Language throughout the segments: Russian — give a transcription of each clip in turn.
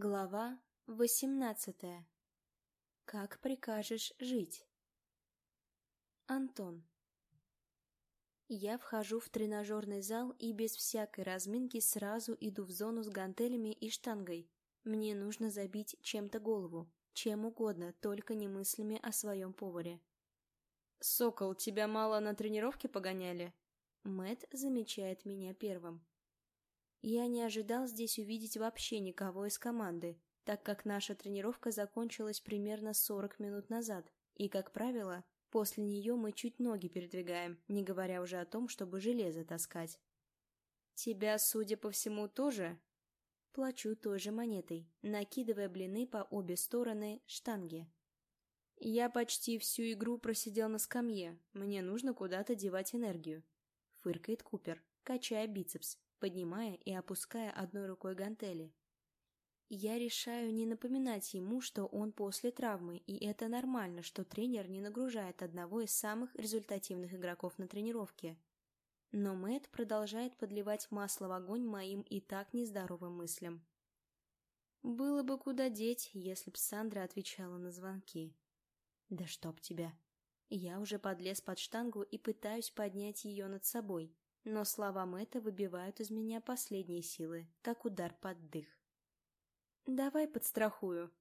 Глава восемнадцатая. Как прикажешь жить? Антон. Я вхожу в тренажерный зал и без всякой разминки сразу иду в зону с гантелями и штангой. Мне нужно забить чем-то голову, чем угодно, только не мыслями о своем поваре. «Сокол, тебя мало на тренировке погоняли?» Мэт замечает меня первым. Я не ожидал здесь увидеть вообще никого из команды, так как наша тренировка закончилась примерно 40 минут назад, и, как правило, после нее мы чуть ноги передвигаем, не говоря уже о том, чтобы железо таскать. «Тебя, судя по всему, тоже?» Плачу той же монетой, накидывая блины по обе стороны штанги. «Я почти всю игру просидел на скамье, мне нужно куда-то девать энергию», — фыркает Купер, качая бицепс, поднимая и опуская одной рукой гантели. Я решаю не напоминать ему, что он после травмы, и это нормально, что тренер не нагружает одного из самых результативных игроков на тренировке. Но Мэт продолжает подливать масло в огонь моим и так нездоровым мыслям. Было бы куда деть, если б Сандра отвечала на звонки. Да чтоб тебя. Я уже подлез под штангу и пытаюсь поднять ее над собой, но слова Мэтта выбивают из меня последние силы, как удар под дых. «Давай подстрахую».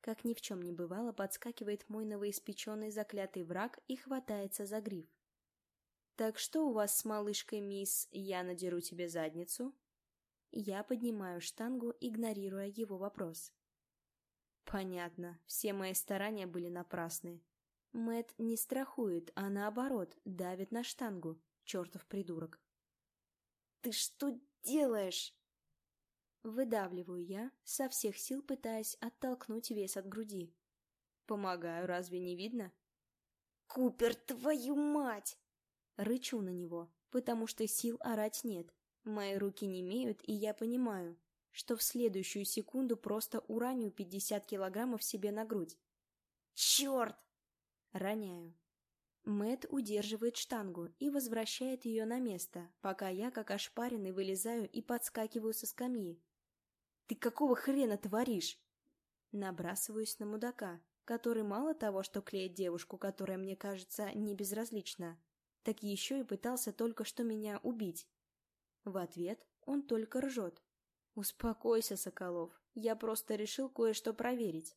Как ни в чем не бывало, подскакивает мой новоиспеченный заклятый враг и хватается за гриф. «Так что у вас с малышкой, мисс, я надеру тебе задницу?» Я поднимаю штангу, игнорируя его вопрос. Понятно, все мои старания были напрасны. Мэт не страхует, а наоборот, давит на штангу, чертов придурок. «Ты что делаешь?» Выдавливаю я, со всех сил пытаясь оттолкнуть вес от груди. «Помогаю, разве не видно?» «Купер, твою мать!» Рычу на него, потому что сил орать нет. Мои руки не имеют, и я понимаю, что в следующую секунду просто ураню 50 килограммов себе на грудь. «Черт!» Роняю. Мэт удерживает штангу и возвращает ее на место, пока я, как ошпаренный, вылезаю и подскакиваю со скамьи. «Ты какого хрена творишь?» Набрасываюсь на мудака, который мало того, что клеит девушку, которая мне кажется не безразлична, так еще и пытался только что меня убить. В ответ он только ржет. «Успокойся, Соколов, я просто решил кое-что проверить».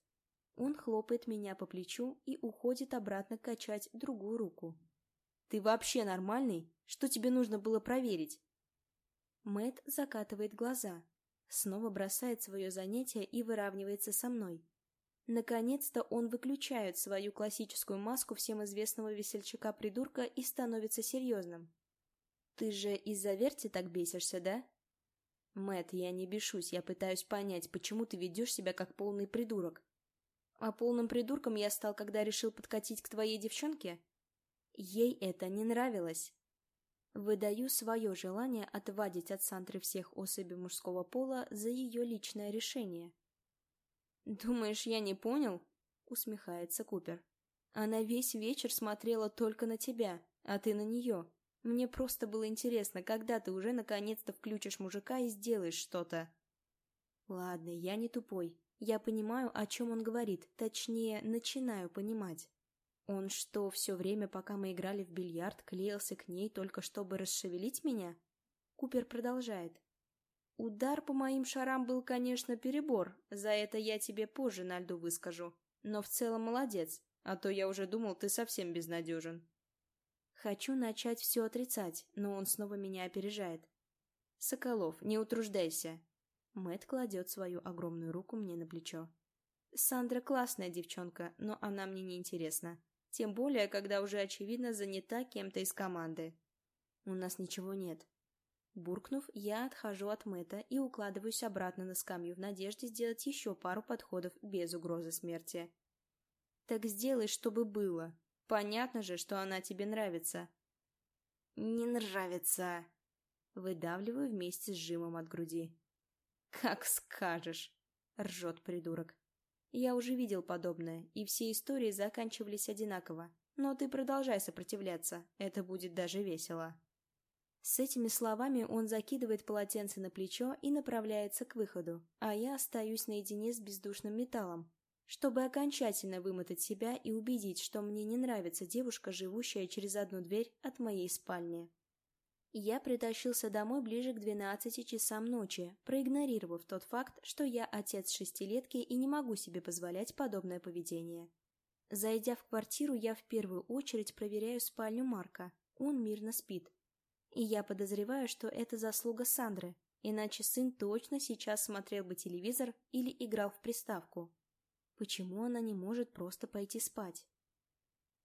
Он хлопает меня по плечу и уходит обратно качать другую руку. «Ты вообще нормальный? Что тебе нужно было проверить?» Мэт закатывает глаза, снова бросает свое занятие и выравнивается со мной. Наконец-то он выключает свою классическую маску всем известного весельчака-придурка и становится серьезным. «Ты же из-за Верти так бесишься, да?» Мэт, я не бешусь, я пытаюсь понять, почему ты ведешь себя как полный придурок. А полным придурком я стал, когда решил подкатить к твоей девчонке? Ей это не нравилось. Выдаю свое желание отвадить от Сантры всех особей мужского пола за ее личное решение. «Думаешь, я не понял?» — усмехается Купер. «Она весь вечер смотрела только на тебя, а ты на нее. Мне просто было интересно, когда ты уже наконец-то включишь мужика и сделаешь что-то». «Ладно, я не тупой. Я понимаю, о чем он говорит, точнее, начинаю понимать. Он что, все время, пока мы играли в бильярд, клеился к ней только чтобы расшевелить меня? Купер продолжает. Удар по моим шарам был, конечно, перебор, за это я тебе позже на льду выскажу. Но в целом молодец, а то я уже думал, ты совсем безнадежен. Хочу начать все отрицать, но он снова меня опережает. Соколов, не утруждайся. Мэт кладет свою огромную руку мне на плечо. Сандра классная девчонка, но она мне не интересна. Тем более, когда уже очевидно занята кем-то из команды. У нас ничего нет. Буркнув, я отхожу от Мэта и укладываюсь обратно на скамью в надежде сделать еще пару подходов без угрозы смерти. Так сделай, чтобы было. Понятно же, что она тебе нравится. Не нравится. Выдавливаю вместе с жимом от груди. «Как скажешь!» — ржет придурок. Я уже видел подобное, и все истории заканчивались одинаково. Но ты продолжай сопротивляться, это будет даже весело. С этими словами он закидывает полотенце на плечо и направляется к выходу, а я остаюсь наедине с бездушным металлом, чтобы окончательно вымотать себя и убедить, что мне не нравится девушка, живущая через одну дверь от моей спальни. Я притащился домой ближе к 12 часам ночи, проигнорировав тот факт, что я отец шестилетки и не могу себе позволять подобное поведение. Зайдя в квартиру, я в первую очередь проверяю спальню Марка. Он мирно спит. И я подозреваю, что это заслуга Сандры, иначе сын точно сейчас смотрел бы телевизор или играл в приставку. Почему она не может просто пойти спать?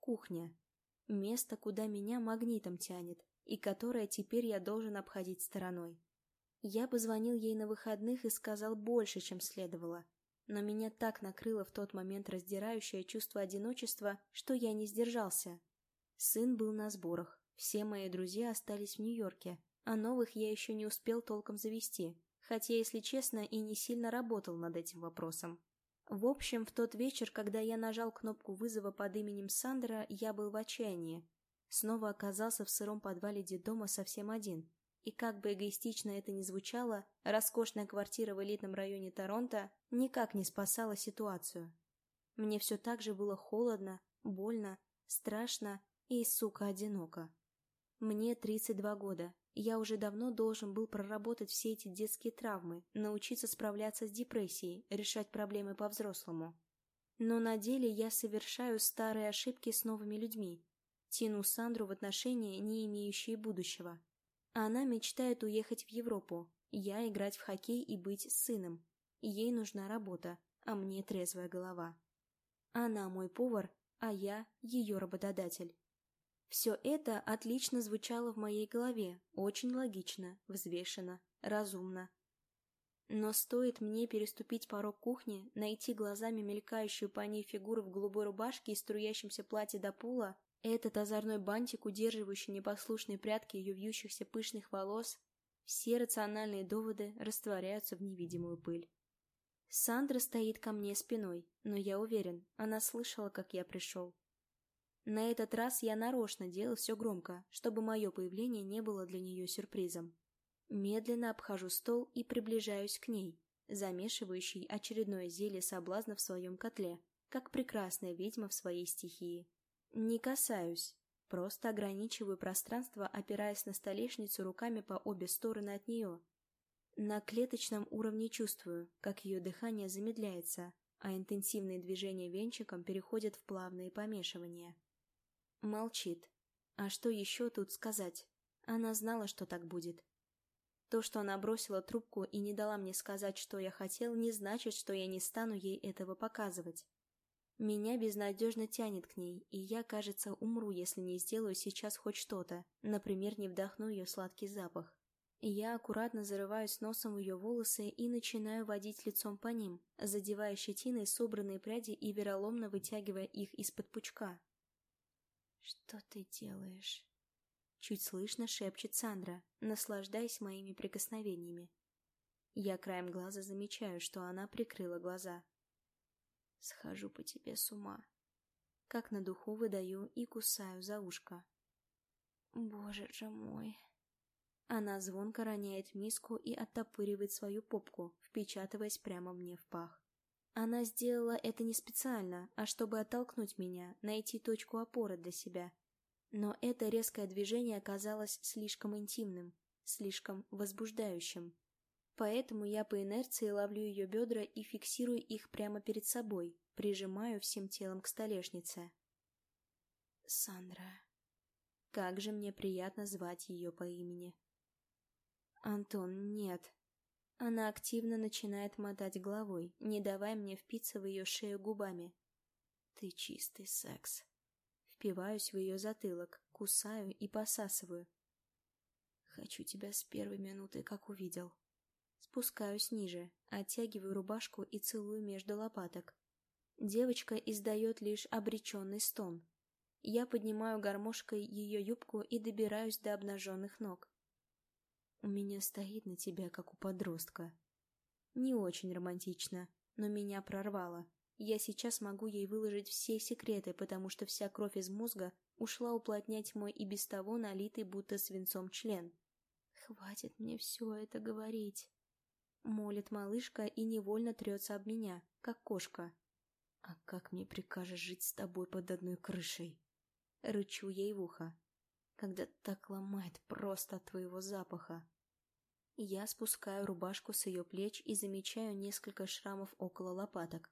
Кухня. Место, куда меня магнитом тянет, и которое теперь я должен обходить стороной. Я позвонил ей на выходных и сказал больше, чем следовало. Но меня так накрыло в тот момент раздирающее чувство одиночества, что я не сдержался. Сын был на сборах, все мои друзья остались в Нью-Йорке, а новых я еще не успел толком завести, хотя, если честно, и не сильно работал над этим вопросом. В общем, в тот вечер, когда я нажал кнопку вызова под именем Сандра, я был в отчаянии. Снова оказался в сыром подвале детдома совсем один. И как бы эгоистично это ни звучало, роскошная квартира в элитном районе Торонто никак не спасала ситуацию. Мне все так же было холодно, больно, страшно и, сука, одиноко. Мне 32 года. Я уже давно должен был проработать все эти детские травмы, научиться справляться с депрессией, решать проблемы по-взрослому. Но на деле я совершаю старые ошибки с новыми людьми. Тяну Сандру в отношения, не имеющие будущего. Она мечтает уехать в Европу, я играть в хоккей и быть с сыном. Ей нужна работа, а мне трезвая голова. Она мой повар, а я ее работодатель. Все это отлично звучало в моей голове, очень логично, взвешенно, разумно. Но стоит мне переступить порог кухни, найти глазами мелькающую по ней фигуру в голубой рубашке и струящемся платье до пола, этот озорной бантик, удерживающий непослушные прядки ее вьющихся пышных волос, все рациональные доводы растворяются в невидимую пыль. Сандра стоит ко мне спиной, но я уверен, она слышала, как я пришел. На этот раз я нарочно делал все громко, чтобы мое появление не было для нее сюрпризом. Медленно обхожу стол и приближаюсь к ней, замешивающей очередное зелье соблазна в своем котле, как прекрасная ведьма в своей стихии. Не касаюсь, просто ограничиваю пространство, опираясь на столешницу руками по обе стороны от нее. На клеточном уровне чувствую, как ее дыхание замедляется, а интенсивные движения венчиком переходят в плавные помешивания. Молчит. А что еще тут сказать? Она знала, что так будет. То, что она бросила трубку и не дала мне сказать, что я хотел, не значит, что я не стану ей этого показывать. Меня безнадежно тянет к ней, и я, кажется, умру, если не сделаю сейчас хоть что-то, например, не вдохну ее сладкий запах. Я аккуратно зарываюсь носом в ее волосы и начинаю водить лицом по ним, задевая щетиной собранные пряди и вероломно вытягивая их из-под пучка. «Что ты делаешь?» Чуть слышно шепчет Сандра, наслаждаясь моими прикосновениями. Я краем глаза замечаю, что она прикрыла глаза. «Схожу по тебе с ума». Как на духу выдаю и кусаю за ушко. «Боже же мой!» Она звонко роняет миску и оттопыривает свою попку, впечатываясь прямо мне в пах. Она сделала это не специально, а чтобы оттолкнуть меня, найти точку опоры для себя. Но это резкое движение оказалось слишком интимным, слишком возбуждающим. Поэтому я по инерции ловлю ее бедра и фиксирую их прямо перед собой, прижимаю всем телом к столешнице. Сандра. Как же мне приятно звать ее по имени. Антон, нет, она активно начинает мотать головой, не давая мне впиться в ее шею губами. «Ты чистый секс». Впиваюсь в ее затылок, кусаю и посасываю. «Хочу тебя с первой минуты, как увидел». Спускаюсь ниже, оттягиваю рубашку и целую между лопаток. Девочка издает лишь обреченный стон. Я поднимаю гармошкой ее юбку и добираюсь до обнаженных ног. У меня стоит на тебя, как у подростка. Не очень романтично, но меня прорвало. Я сейчас могу ей выложить все секреты, потому что вся кровь из мозга ушла уплотнять мой и без того налитый будто свинцом член. Хватит мне все это говорить. Молит малышка и невольно трется об меня, как кошка. А как мне прикажешь жить с тобой под одной крышей? Рычу ей в ухо, когда так ломает просто от твоего запаха. Я спускаю рубашку с ее плеч и замечаю несколько шрамов около лопаток.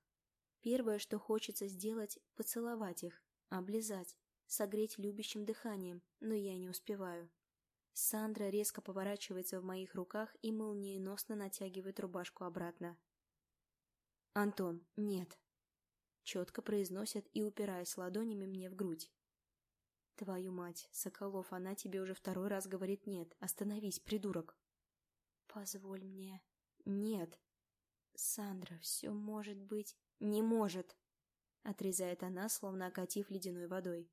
Первое, что хочется сделать – поцеловать их, облизать, согреть любящим дыханием, но я не успеваю. Сандра резко поворачивается в моих руках и молниеносно натягивает рубашку обратно. «Антон, нет!» Четко произносят и упираясь ладонями мне в грудь. «Твою мать, Соколов, она тебе уже второй раз говорит нет. Остановись, придурок!» «Позволь мне...» «Нет!» «Сандра, все может быть...» «Не может!» Отрезает она, словно окатив ледяной водой.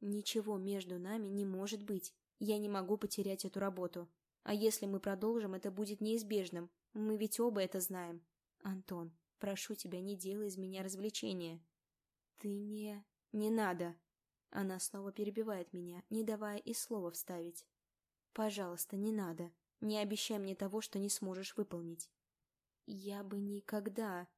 «Ничего между нами не может быть. Я не могу потерять эту работу. А если мы продолжим, это будет неизбежным. Мы ведь оба это знаем. Антон, прошу тебя, не делай из меня развлечения». «Ты не...» «Не надо!» Она снова перебивает меня, не давая и слова вставить. «Пожалуйста, не надо. Не обещай мне того, что не сможешь выполнить». «Я бы никогда...»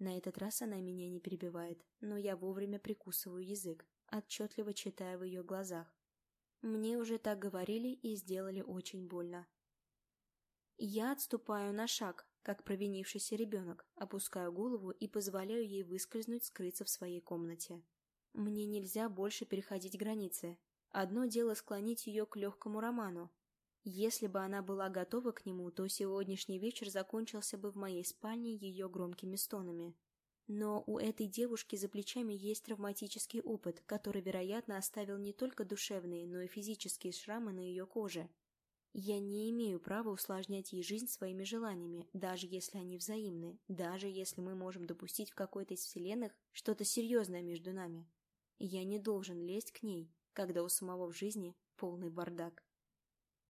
На этот раз она меня не перебивает, но я вовремя прикусываю язык, отчетливо читая в ее глазах. Мне уже так говорили и сделали очень больно. Я отступаю на шаг, как провинившийся ребенок, опускаю голову и позволяю ей выскользнуть, скрыться в своей комнате. Мне нельзя больше переходить границы. Одно дело склонить ее к легкому роману. Если бы она была готова к нему, то сегодняшний вечер закончился бы в моей спальне ее громкими стонами. Но у этой девушки за плечами есть травматический опыт, который, вероятно, оставил не только душевные, но и физические шрамы на ее коже. Я не имею права усложнять ей жизнь своими желаниями, даже если они взаимны, даже если мы можем допустить в какой-то из вселенных что-то серьезное между нами. Я не должен лезть к ней, когда у самого в жизни полный бардак.